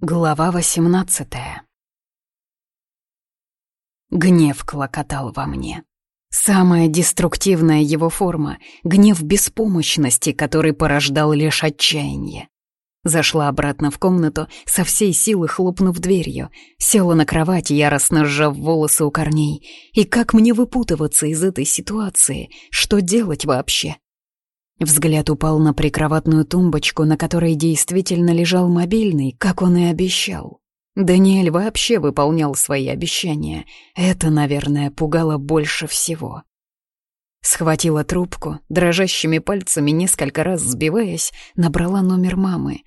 Глава восемнадцатая Гнев клокотал во мне. Самая деструктивная его форма — гнев беспомощности, который порождал лишь отчаяние. Зашла обратно в комнату, со всей силы хлопнув дверью, села на кровать, яростно сжав волосы у корней. И как мне выпутываться из этой ситуации? Что делать вообще? Взгляд упал на прикроватную тумбочку, на которой действительно лежал мобильный, как он и обещал. Даниэль вообще выполнял свои обещания. Это, наверное, пугало больше всего. Схватила трубку, дрожащими пальцами, несколько раз сбиваясь, набрала номер мамы.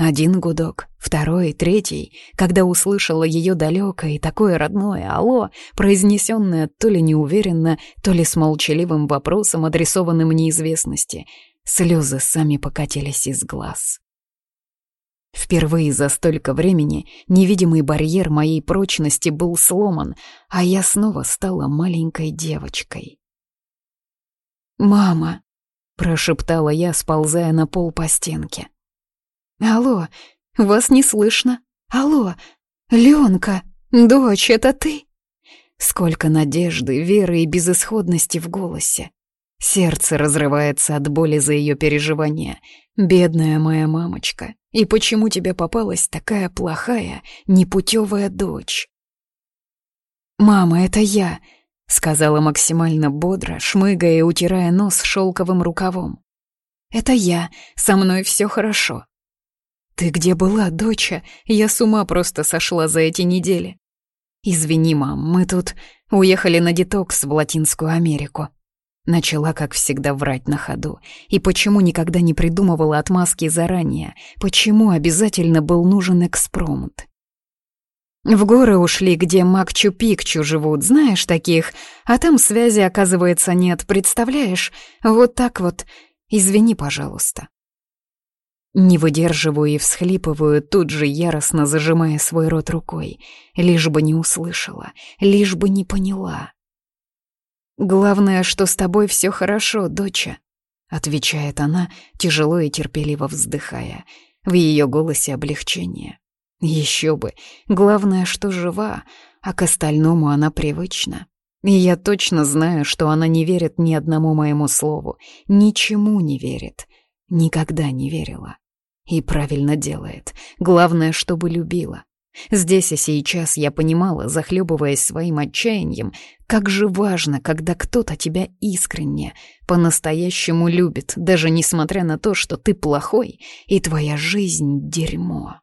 Один гудок, второй, третий, когда услышала ее далекое и такое родное «Алло», произнесенное то ли неуверенно, то ли с молчаливым вопросом, адресованным неизвестности. Слезы сами покатились из глаз. Впервые за столько времени невидимый барьер моей прочности был сломан, а я снова стала маленькой девочкой. «Мама!» — прошептала я, сползая на пол по стенке. «Алло, вас не слышно? Алло, Ленка, дочь, это ты?» Сколько надежды, веры и безысходности в голосе. Сердце разрывается от боли за ее переживания. Бедная моя мамочка, и почему тебе попалась такая плохая, непутевая дочь? «Мама, это я», — сказала максимально бодро, шмыгая и утирая нос шелковым рукавом. «Это я, со мной все хорошо. «Ты где была, доча? Я с ума просто сошла за эти недели». «Извини, мам, мы тут уехали на детокс в Латинскую Америку». Начала, как всегда, врать на ходу. И почему никогда не придумывала отмазки заранее? Почему обязательно был нужен экспромт? В горы ушли, где Макчу-Пикчу живут, знаешь таких? А там связи, оказывается, нет, представляешь? Вот так вот. Извини, пожалуйста. Не выдерживаю и всхлипываю, тут же яростно зажимая свой рот рукой, лишь бы не услышала, лишь бы не поняла. «Главное, что с тобой все хорошо, доча», — отвечает она, тяжело и терпеливо вздыхая. В ее голосе облегчение. Еще бы, главное, что жива, а к остальному она привычна. И я точно знаю, что она не верит ни одному моему слову, ничему не верит, никогда не верила. И правильно делает. Главное, чтобы любила. Здесь и сейчас я понимала, захлебываясь своим отчаянием, как же важно, когда кто-то тебя искренне, по-настоящему любит, даже несмотря на то, что ты плохой, и твоя жизнь — дерьмо.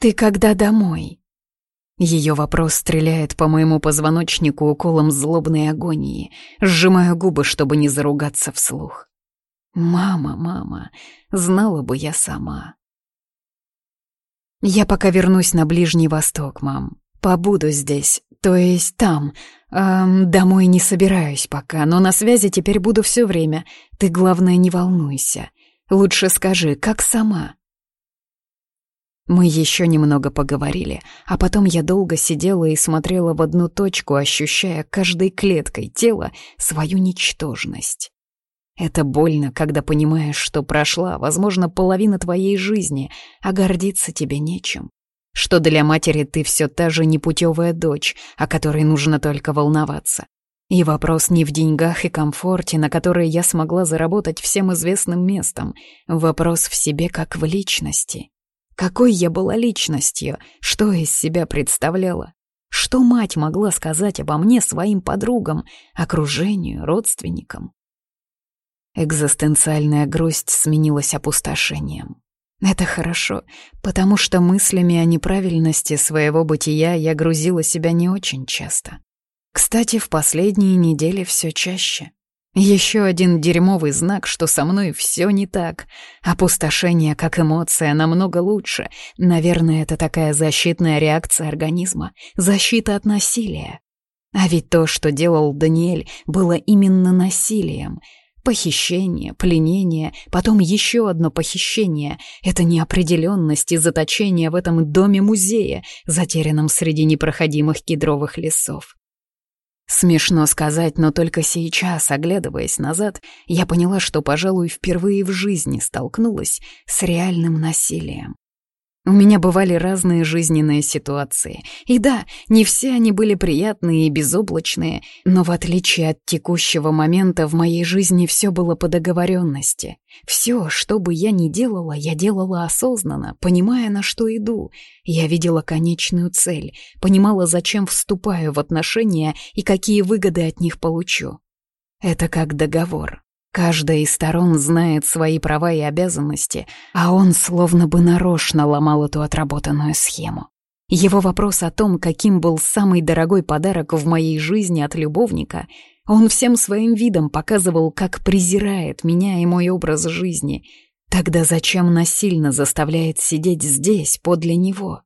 «Ты когда домой?» Ее вопрос стреляет по моему позвоночнику уколом злобной агонии, сжимаю губы, чтобы не заругаться вслух. Мама, мама, знала бы я сама. Я пока вернусь на Ближний Восток, мам. Побуду здесь, то есть там. Эм, домой не собираюсь пока, но на связи теперь буду все время. Ты, главное, не волнуйся. Лучше скажи, как сама. Мы еще немного поговорили, а потом я долго сидела и смотрела в одну точку, ощущая каждой клеткой тела свою ничтожность. Это больно, когда понимаешь, что прошла, возможно, половина твоей жизни, а гордиться тебе нечем. Что для матери ты все та же непутевая дочь, о которой нужно только волноваться. И вопрос не в деньгах и комфорте, на которые я смогла заработать всем известным местом. Вопрос в себе как в личности. Какой я была личностью? Что из себя представляла? Что мать могла сказать обо мне своим подругам, окружению, родственникам? Экзистенциальная грусть сменилась опустошением. Это хорошо, потому что мыслями о неправильности своего бытия я грузила себя не очень часто. Кстати, в последние недели все чаще. Еще один дерьмовый знак, что со мной все не так. Опустошение как эмоция намного лучше. Наверное, это такая защитная реакция организма, защита от насилия. А ведь то, что делал Даниэль, было именно насилием — Похищение, пленение, потом еще одно похищение. Это неопределенность и заточение в этом доме-музее, затерянном среди непроходимых кедровых лесов. Смешно сказать, но только сейчас, оглядываясь назад, я поняла, что, пожалуй, впервые в жизни столкнулась с реальным насилием. У меня бывали разные жизненные ситуации. И да, не все они были приятные и безоблачные, но в отличие от текущего момента в моей жизни все было по договоренности. Все, что бы я ни делала, я делала осознанно, понимая, на что иду. Я видела конечную цель, понимала, зачем вступаю в отношения и какие выгоды от них получу. Это как договор. Каждая из сторон знает свои права и обязанности, а он словно бы нарочно ломал эту отработанную схему. Его вопрос о том, каким был самый дорогой подарок в моей жизни от любовника, он всем своим видом показывал, как презирает меня и мой образ жизни. Тогда зачем насильно заставляет сидеть здесь, подле него?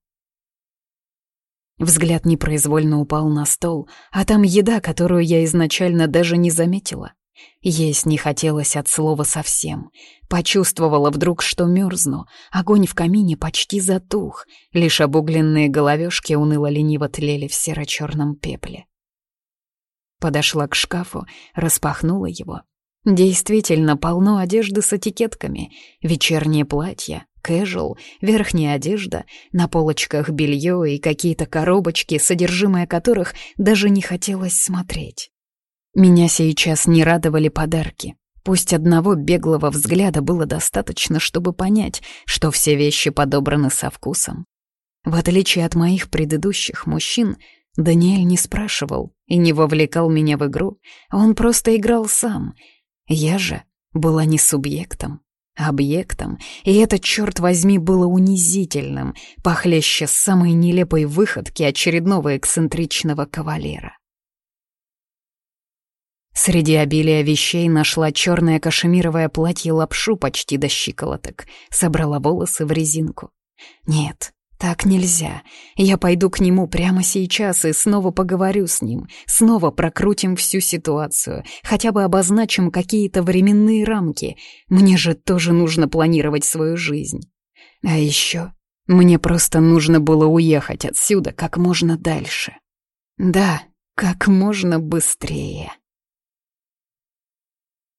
Взгляд непроизвольно упал на стол, а там еда, которую я изначально даже не заметила. Есть не хотелось от слова совсем. Почувствовала вдруг, что мерзну. Огонь в камине почти затух. Лишь обугленные головешки уныло-лениво тлели в серо-черном пепле. Подошла к шкафу, распахнула его. Действительно, полно одежды с этикетками. Вечернее платье, кэжуал, верхняя одежда, на полочках белье и какие-то коробочки, содержимое которых даже не хотелось смотреть. Меня сейчас не радовали подарки. Пусть одного беглого взгляда было достаточно, чтобы понять, что все вещи подобраны со вкусом. В отличие от моих предыдущих мужчин, Даниэль не спрашивал и не вовлекал меня в игру, он просто играл сам. Я же была не субъектом, а объектом, и это, черт возьми, было унизительным, похлеще самой нелепой выходки очередного эксцентричного кавалера. Среди обилия вещей нашла черное кашемировое платье-лапшу почти до щиколоток, собрала волосы в резинку. Нет, так нельзя. Я пойду к нему прямо сейчас и снова поговорю с ним, снова прокрутим всю ситуацию, хотя бы обозначим какие-то временные рамки. Мне же тоже нужно планировать свою жизнь. А еще мне просто нужно было уехать отсюда как можно дальше. Да, как можно быстрее.